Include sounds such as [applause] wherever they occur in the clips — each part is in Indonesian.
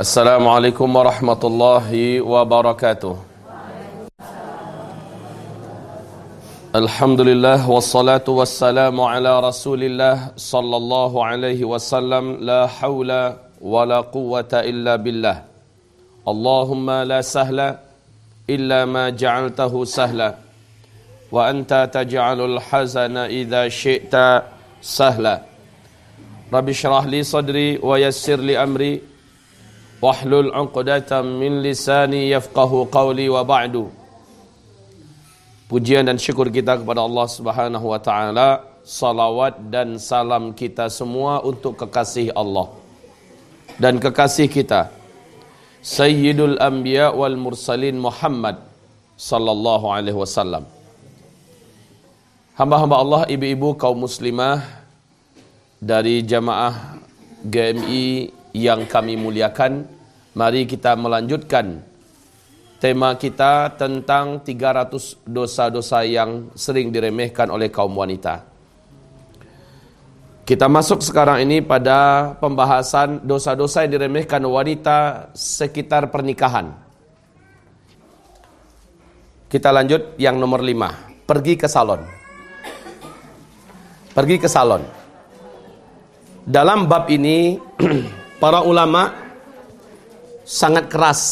السلام عليكم ورحمة الله وبركاته. الحمد لله والصلاة والسلام على رسول الله صلى الله عليه وسلم. لا حول ولا قوة إلا بالله. اللهم لا سهل إلا ما جعلته سهلا. وأنت تجعل الحزن إذا شئت سهلا. رب اشرح لي صدري ويسر لي أمري. Wahlul 'uqdatam min lisani yafqahu qawli wa ba'du. Pujian dan syukur kita kepada Allah Subhanahu wa taala, salawat dan salam kita semua untuk kekasih Allah dan kekasih kita Sayyidul Anbiya wal Mursalin Muhammad sallallahu alaihi wasallam. Hamba-hamba Allah, ibu-ibu kaum muslimah dari jamaah GMI yang kami muliakan, mari kita melanjutkan tema kita tentang 300 dosa-dosa yang sering diremehkan oleh kaum wanita. Kita masuk sekarang ini pada pembahasan dosa-dosa yang diremehkan wanita sekitar pernikahan. Kita lanjut yang nomor lima, pergi ke salon. Pergi ke salon. Dalam bab ini [clears throat] para ulama sangat keras.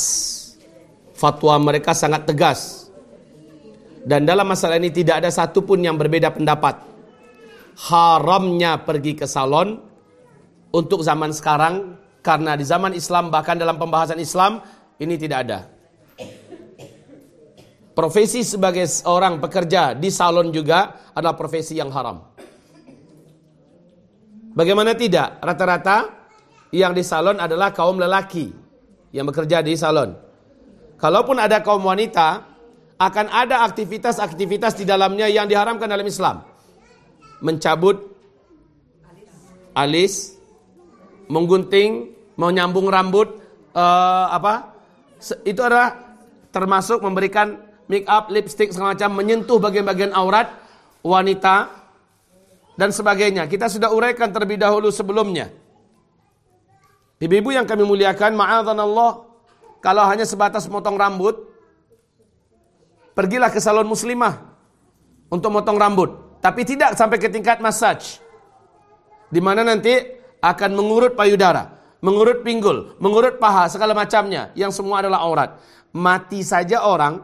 Fatwa mereka sangat tegas. Dan dalam masalah ini tidak ada satupun yang berbeda pendapat. Haramnya pergi ke salon untuk zaman sekarang karena di zaman Islam bahkan dalam pembahasan Islam ini tidak ada. Profesi sebagai seorang pekerja di salon juga adalah profesi yang haram. Bagaimana tidak? Rata-rata yang di salon adalah kaum lelaki yang bekerja di salon. Kalaupun ada kaum wanita, akan ada aktivitas-aktivitas di dalamnya yang diharamkan dalam Islam. Mencabut alis, menggunting, menyambung rambut, uh, apa? Itu adalah termasuk memberikan make up, lipstick segala macam, menyentuh bagian-bagian aurat wanita dan sebagainya. Kita sudah uraikan terlebih dahulu sebelumnya. Ibu-ibu yang kami muliakan, Allah, kalau hanya sebatas motong rambut, pergilah ke salon muslimah untuk motong rambut. Tapi tidak sampai ke tingkat massage. Di mana nanti akan mengurut payudara, mengurut pinggul, mengurut paha, segala macamnya. Yang semua adalah aurat. Mati saja orang,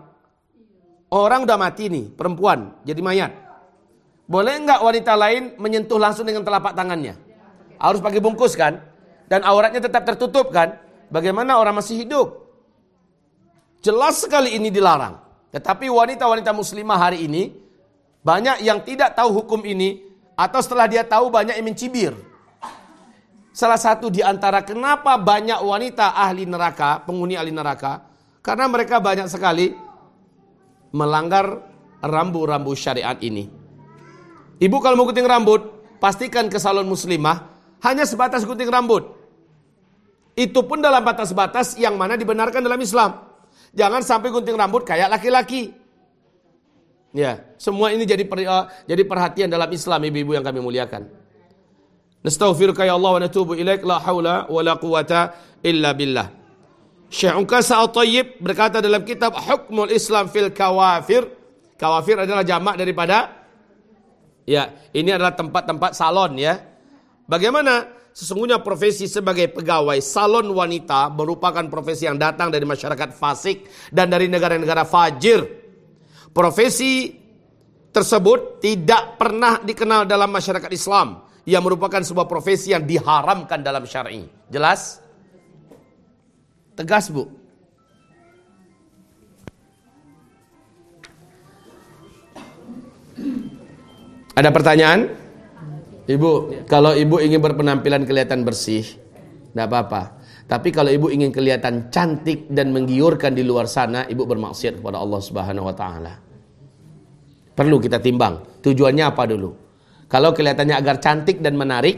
orang udah mati nih, perempuan, jadi mayat. Boleh enggak wanita lain menyentuh langsung dengan telapak tangannya? Harus pakai bungkus kan? Dan auratnya tetap tertutup kan? Bagaimana orang masih hidup? Jelas sekali ini dilarang. Tetapi wanita-wanita muslimah hari ini banyak yang tidak tahu hukum ini atau setelah dia tahu banyak yang mencibir. Salah satu di antara kenapa banyak wanita ahli neraka, penghuni ahli neraka, karena mereka banyak sekali melanggar rambu-rambu syariat ini. Ibu kalau mau gunting rambut, pastikan ke salon muslimah hanya sebatas gunting rambut. Itu pun dalam batas-batas yang mana dibenarkan dalam Islam. Jangan sampai gunting rambut kayak laki-laki. Ya, semua ini jadi per, uh, jadi perhatian dalam Islam ibu-ibu yang kami muliakan. Nastaghfiruka ya Allah wa natubu ilaik la haula wa la quwata illa billah. Syekh Unkasa Al-Tayyib berkata dalam kitab Hukmul Islam fil Kawafir. Kawafir adalah jamak daripada ya, ini adalah tempat-tempat salon ya. Bagaimana? Sesungguhnya profesi sebagai pegawai salon wanita merupakan profesi yang datang dari masyarakat fasik dan dari negara-negara fajir. Profesi tersebut tidak pernah dikenal dalam masyarakat Islam yang merupakan sebuah profesi yang diharamkan dalam syar'i. Jelas? Tegas, Bu. Ada pertanyaan? Ibu, kalau ibu ingin berpenampilan kelihatan bersih, tidak apa-apa. Tapi kalau ibu ingin kelihatan cantik dan menggiurkan di luar sana, ibu bermaksiat kepada Allah Subhanahu wa taala. Perlu kita timbang. Tujuannya apa dulu? Kalau kelihatannya agar cantik dan menarik,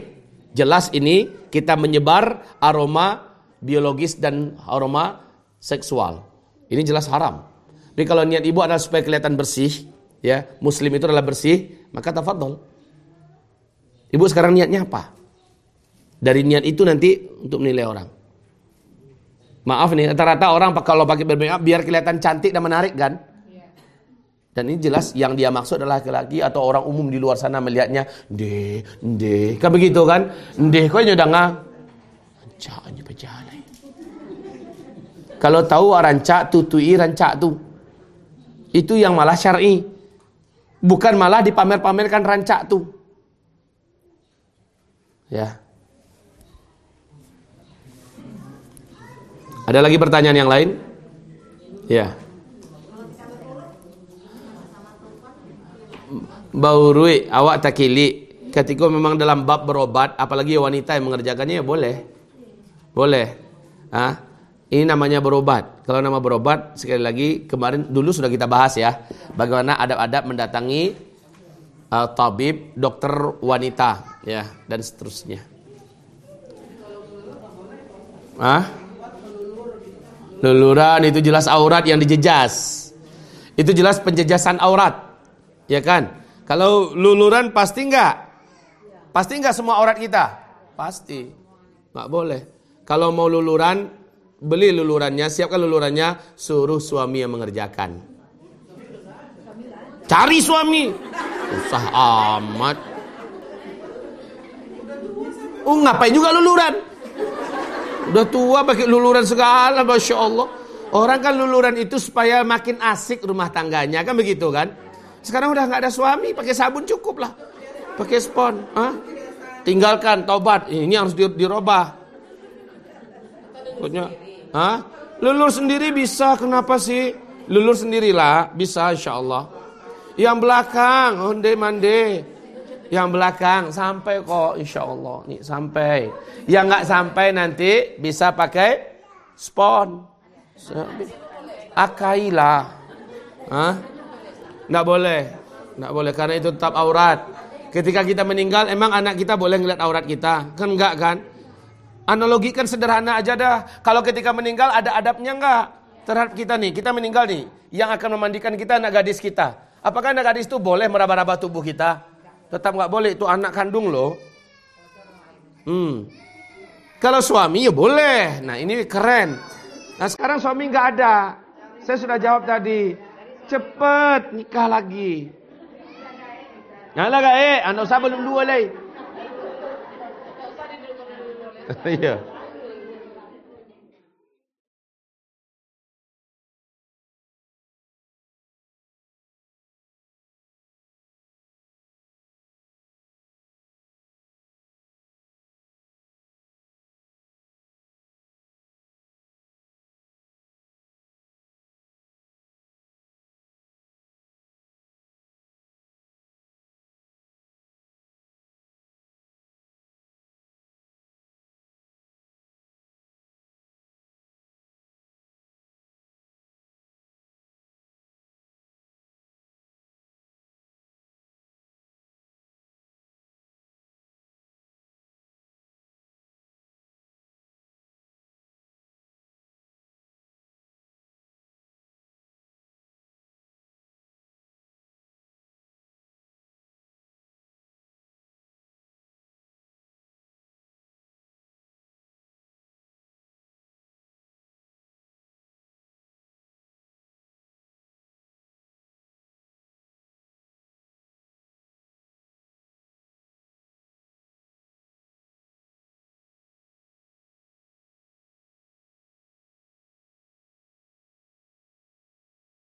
jelas ini kita menyebar aroma biologis dan aroma seksual. Ini jelas haram. Tapi kalau niat ibu adalah supaya kelihatan bersih, ya, muslim itu adalah bersih, maka tafadhol. Ibu sekarang niatnya apa? Dari niat itu nanti untuk menilai orang. Maaf nih, rata-rata orang kalau pakai bermakeup biar kelihatan cantik dan menarik kan? Dan ini jelas yang dia maksud adalah laki-laki atau orang umum di luar sana melihatnya, deh, deh, kan begitu kan? Deh, kau udah nggak? Rancaknya berjalan. Kalau tahu rancak tutui rancak tu, itu yang malah syar'i, bukan malah dipamer-pamerkan rancak tu. Ya. Ada lagi pertanyaan yang lain? Ya. Bau rui, awak takili. Ketika memang dalam bab berobat, apalagi wanita yang mengerjakannya ya boleh. Boleh. Ah, ini namanya berobat. Kalau nama berobat, sekali lagi kemarin dulu sudah kita bahas ya, bagaimana adab-adab mendatangi uh, tabib, dokter wanita, ya dan seterusnya. Ah? Luluran itu jelas aurat yang dijejas. Itu jelas penjejasan aurat. Ya kan? Kalau luluran pasti enggak? Pasti enggak semua aurat kita? Pasti. Enggak boleh. Kalau mau luluran, beli lulurannya, siapkan lulurannya, suruh suami yang mengerjakan. Cari suami. Usah amat. Oh, ngapain juga luluran? Udah tua pakai luluran segala, masya Allah. Orang kan luluran itu supaya makin asik rumah tangganya, kan begitu kan? Sekarang udah nggak ada suami, pakai sabun cukup lah, pakai spon. Hah? Tinggalkan, tobat. Ini harus dirubah. Pokoknya, Hah? Lulur sendiri bisa, kenapa sih? Lulur sendirilah, bisa insya Allah. Yang belakang, onde mande. Yang belakang sampai kok insya Allah nih sampai. Yang nggak sampai nanti bisa pakai spon. Akailah. Hah? Nggak boleh. Nggak boleh karena itu tetap aurat. Ketika kita meninggal emang anak kita boleh ngeliat aurat kita? Kan enggak kan? Analogikan sederhana aja dah. Kalau ketika meninggal ada adabnya enggak? Terhadap kita nih, kita meninggal nih. Yang akan memandikan kita anak gadis kita. Apakah anak gadis itu boleh meraba-raba tubuh kita? Tetap nggak boleh itu anak kandung loh. Hmm. Kalau suami ya boleh. Nah ini keren. Nah sekarang suami nggak ada. Saya sudah jawab tadi. Cepet nikah lagi. Nah lah eh, anak saya belum dua lagi. [laughs] Iya.